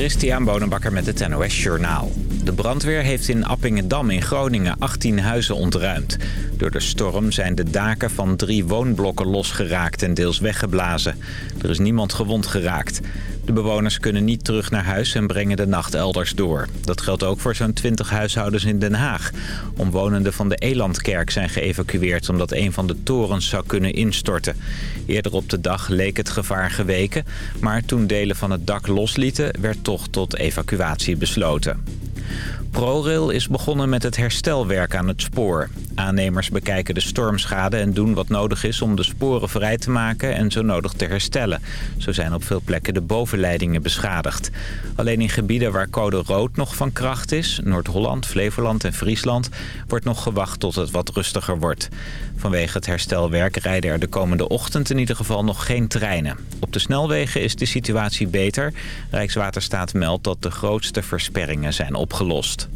Christian Bonenbakker met het NOS Journaal. De brandweer heeft in Appingedam in Groningen 18 huizen ontruimd. Door de storm zijn de daken van drie woonblokken losgeraakt en deels weggeblazen. Er is niemand gewond geraakt. De bewoners kunnen niet terug naar huis en brengen de nacht elders door. Dat geldt ook voor zo'n 20 huishoudens in Den Haag. Omwonenden van de Elandkerk zijn geëvacueerd omdat een van de torens zou kunnen instorten. Eerder op de dag leek het gevaar geweken, maar toen delen van het dak loslieten werd toch tot evacuatie besloten. ProRail is begonnen met het herstelwerk aan het spoor. Aannemers bekijken de stormschade en doen wat nodig is om de sporen vrij te maken en zo nodig te herstellen. Zo zijn op veel plekken de bovenleidingen beschadigd. Alleen in gebieden waar code rood nog van kracht is, Noord-Holland, Flevoland en Friesland, wordt nog gewacht tot het wat rustiger wordt. Vanwege het herstelwerk rijden er de komende ochtend in ieder geval nog geen treinen. Op de snelwegen is de situatie beter. Rijkswaterstaat meldt dat de grootste versperringen zijn opgelost.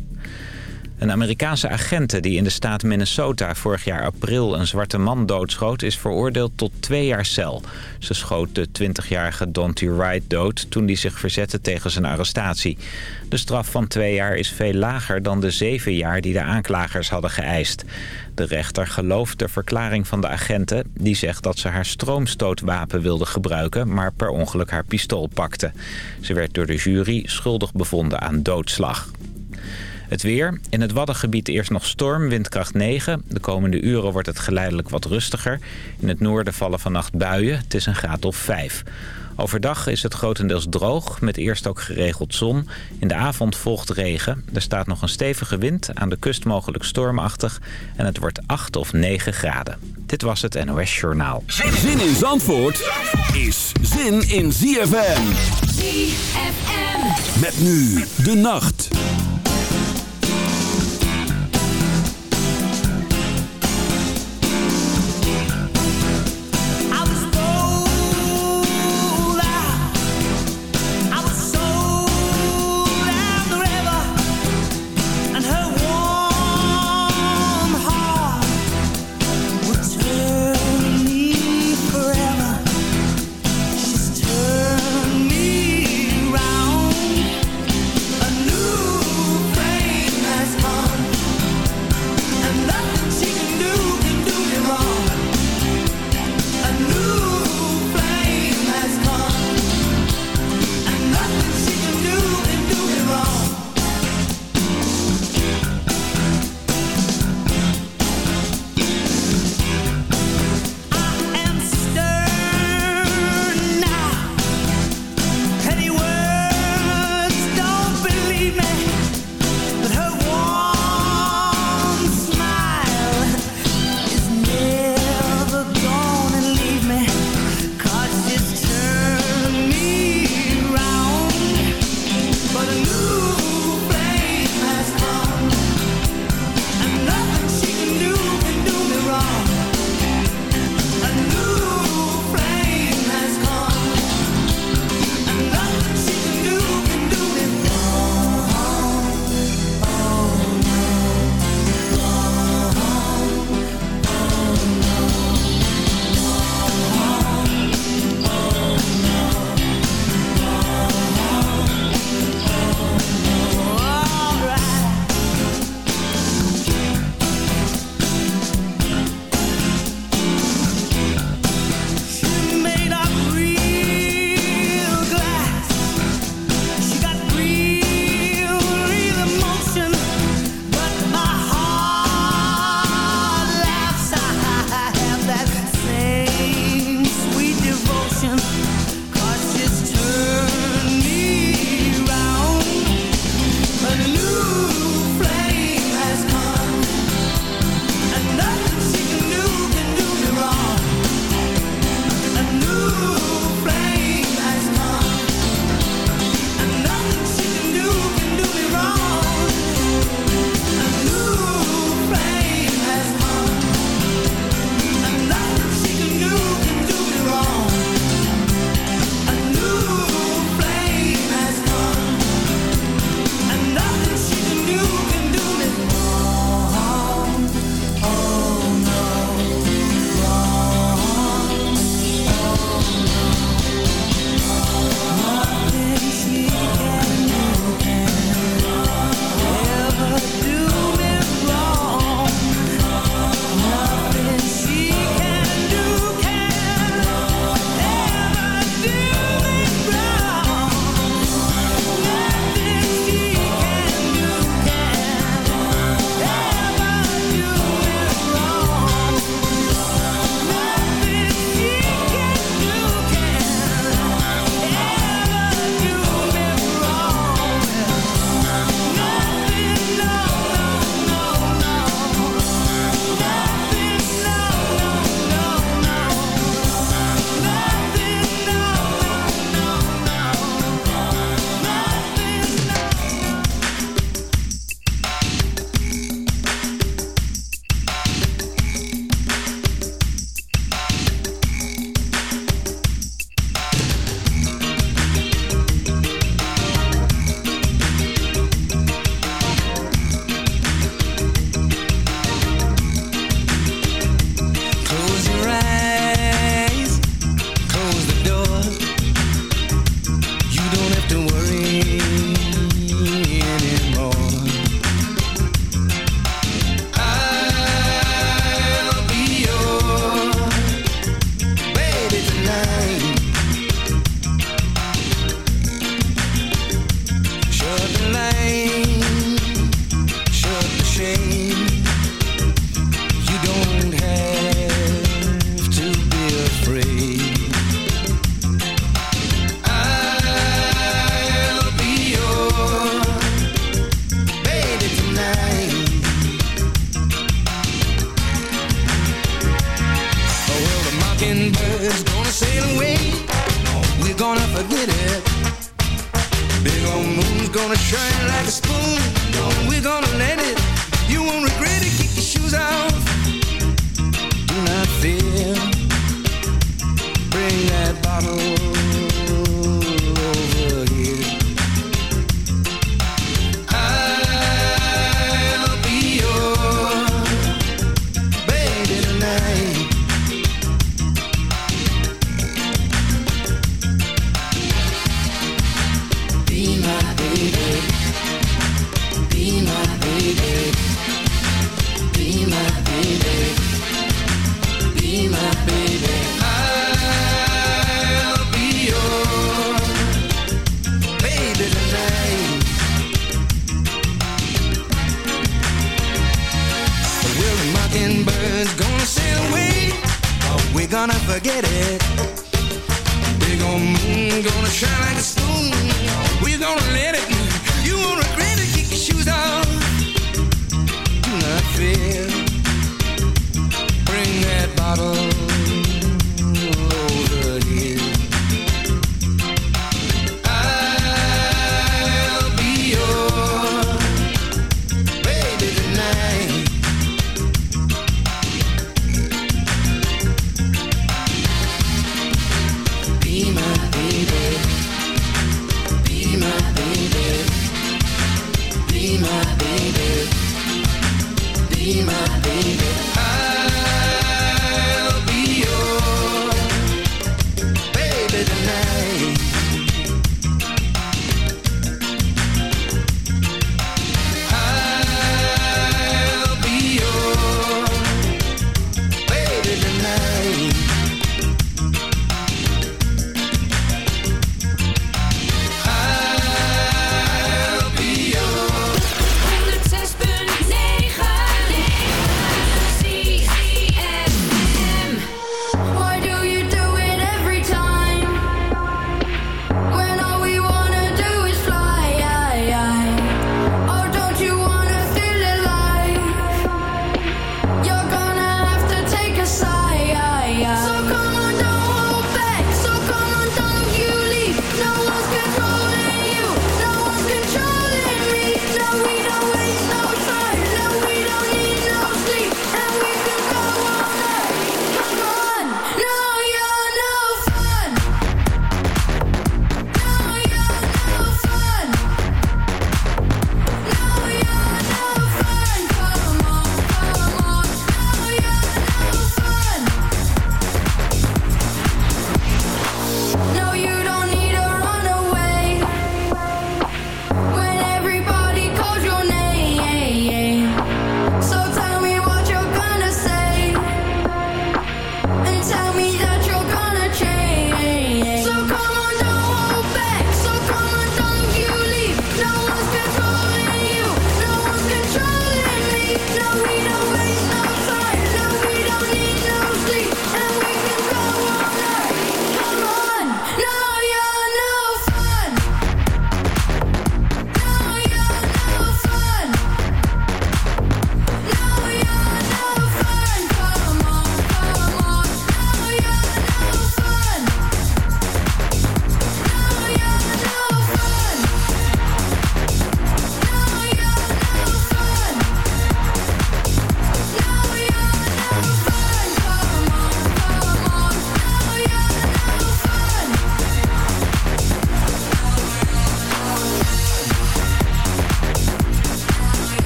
Een Amerikaanse agente die in de staat Minnesota vorig jaar april een zwarte man doodschoot... is veroordeeld tot twee jaar cel. Ze schoot de 20-jarige Donty Wright dood toen hij zich verzette tegen zijn arrestatie. De straf van twee jaar is veel lager dan de zeven jaar die de aanklagers hadden geëist. De rechter gelooft de verklaring van de agenten... die zegt dat ze haar stroomstootwapen wilde gebruiken... maar per ongeluk haar pistool pakte. Ze werd door de jury schuldig bevonden aan doodslag. Het weer. In het Waddengebied eerst nog storm, windkracht 9. De komende uren wordt het geleidelijk wat rustiger. In het noorden vallen vannacht buien. Het is een graad of 5. Overdag is het grotendeels droog, met eerst ook geregeld zon. In de avond volgt regen. Er staat nog een stevige wind, aan de kust mogelijk stormachtig. En het wordt 8 of 9 graden. Dit was het NOS Journaal. Zin in Zandvoort is zin in ZFM. ZFM. Met nu de nacht.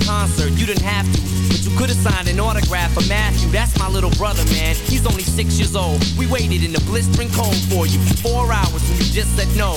Concert, you didn't have to. But you could have signed an autograph for Matthew. That's my little brother, man. He's only six years old. We waited in the blistering cold for you four hours when you just said no.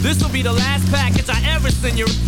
This will be the last package I ever send you.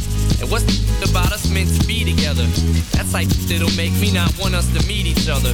And what's the about us meant to be together? That's like that'll make me not want us to meet each other.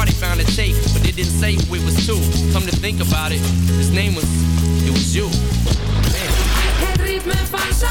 they found a tape, but they didn't say who it was to. Come to think about it, his name was, it was you. Het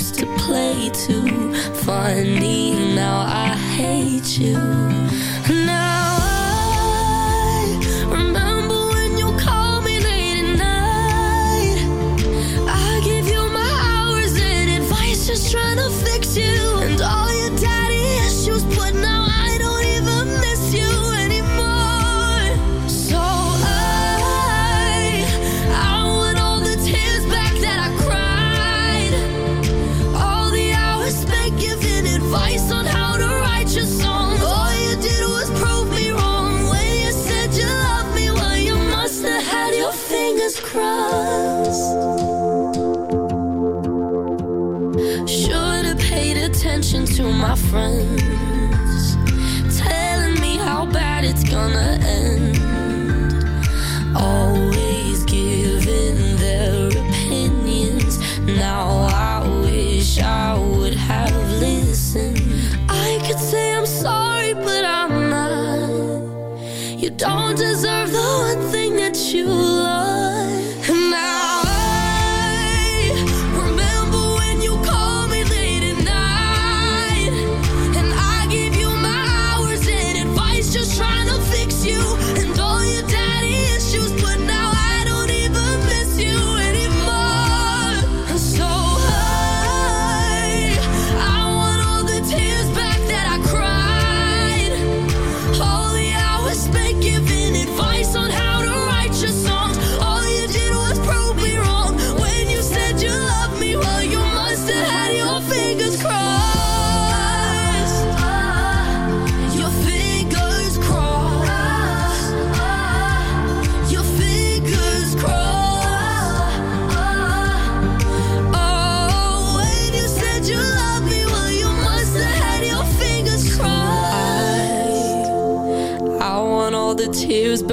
used to play too. Funny, now I hate you. Now I remember when you called me late at night. I give you my hours and advice, just trying to friends,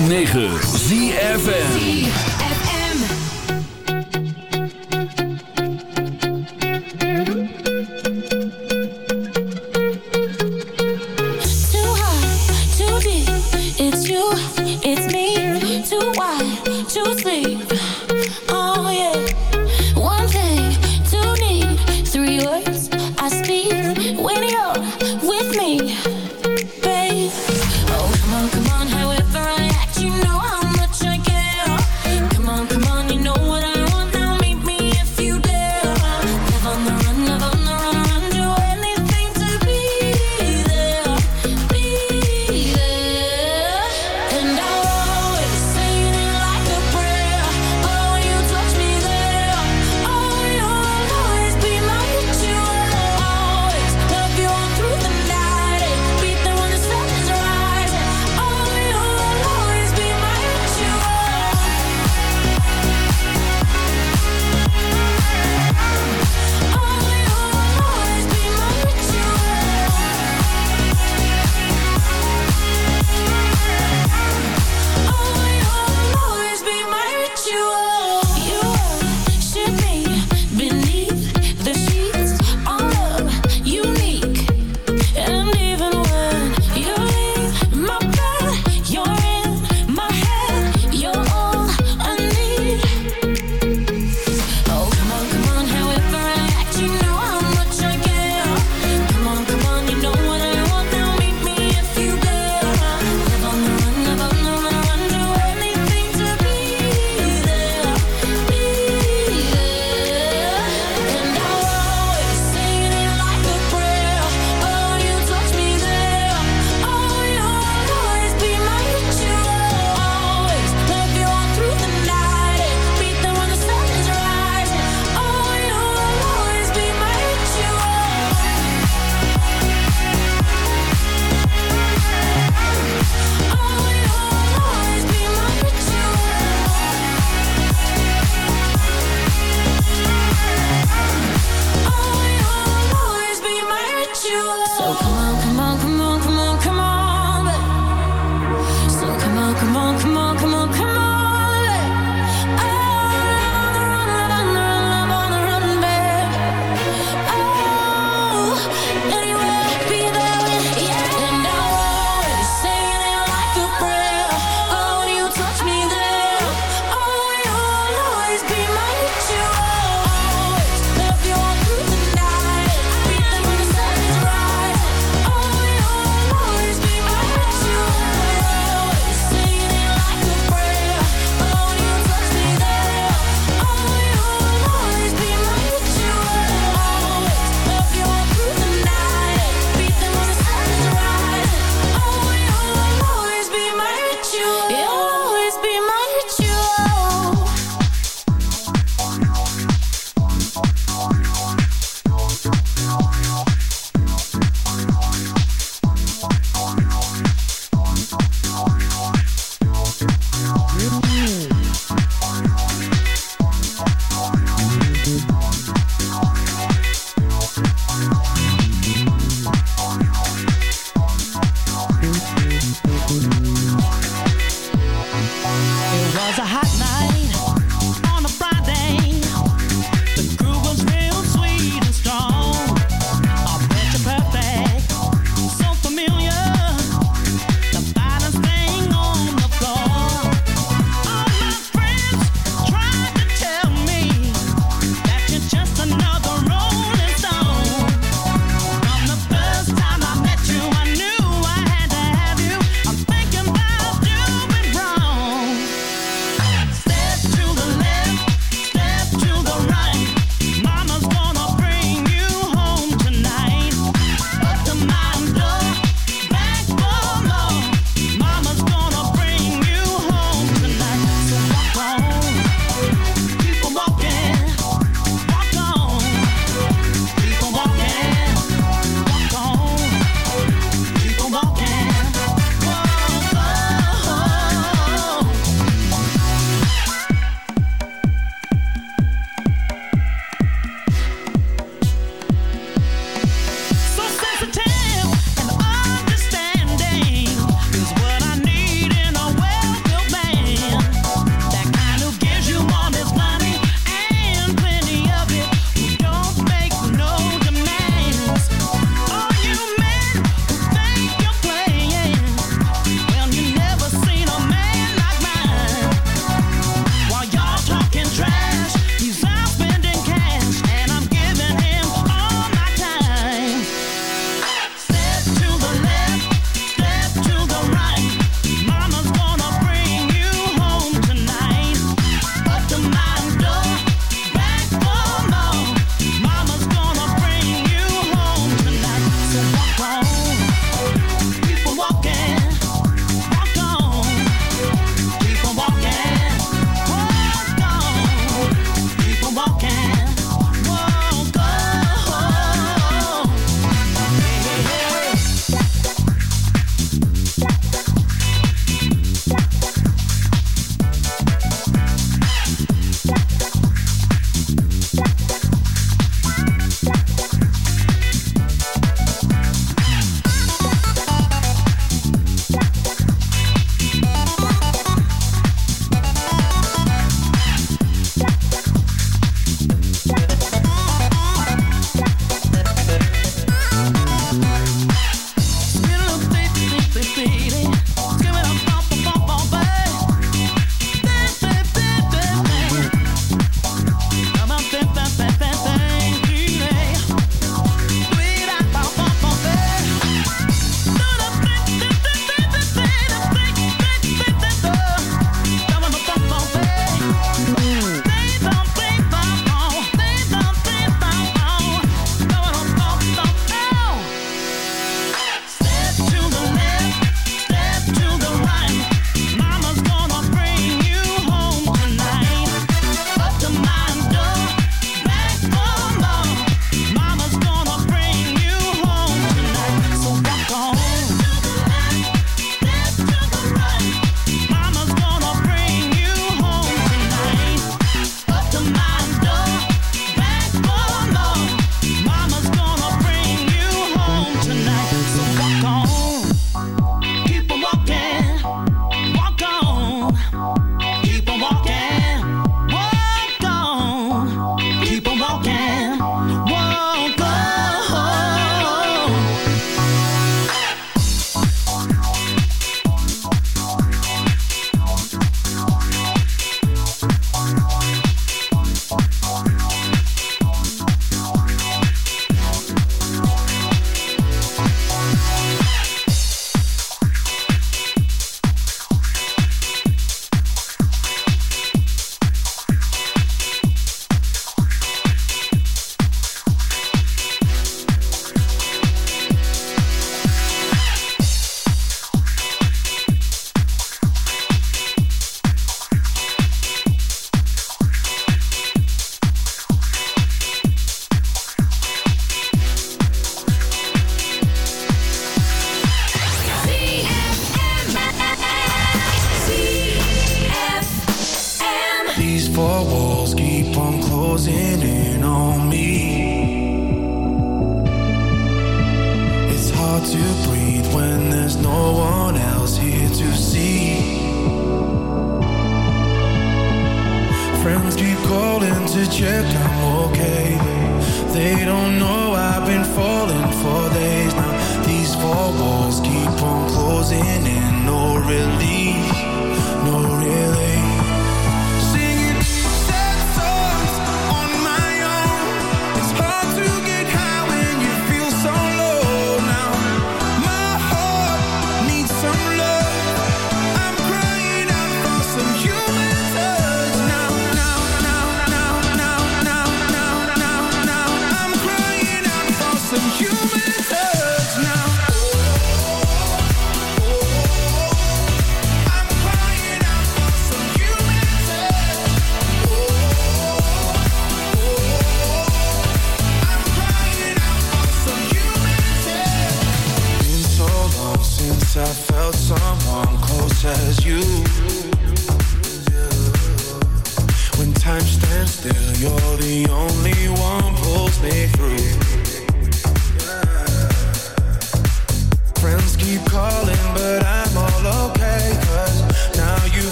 106.9 ZFN